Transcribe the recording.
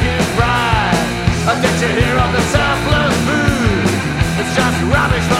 chicken fried. you here on the South Blues Food. It's just rubbish.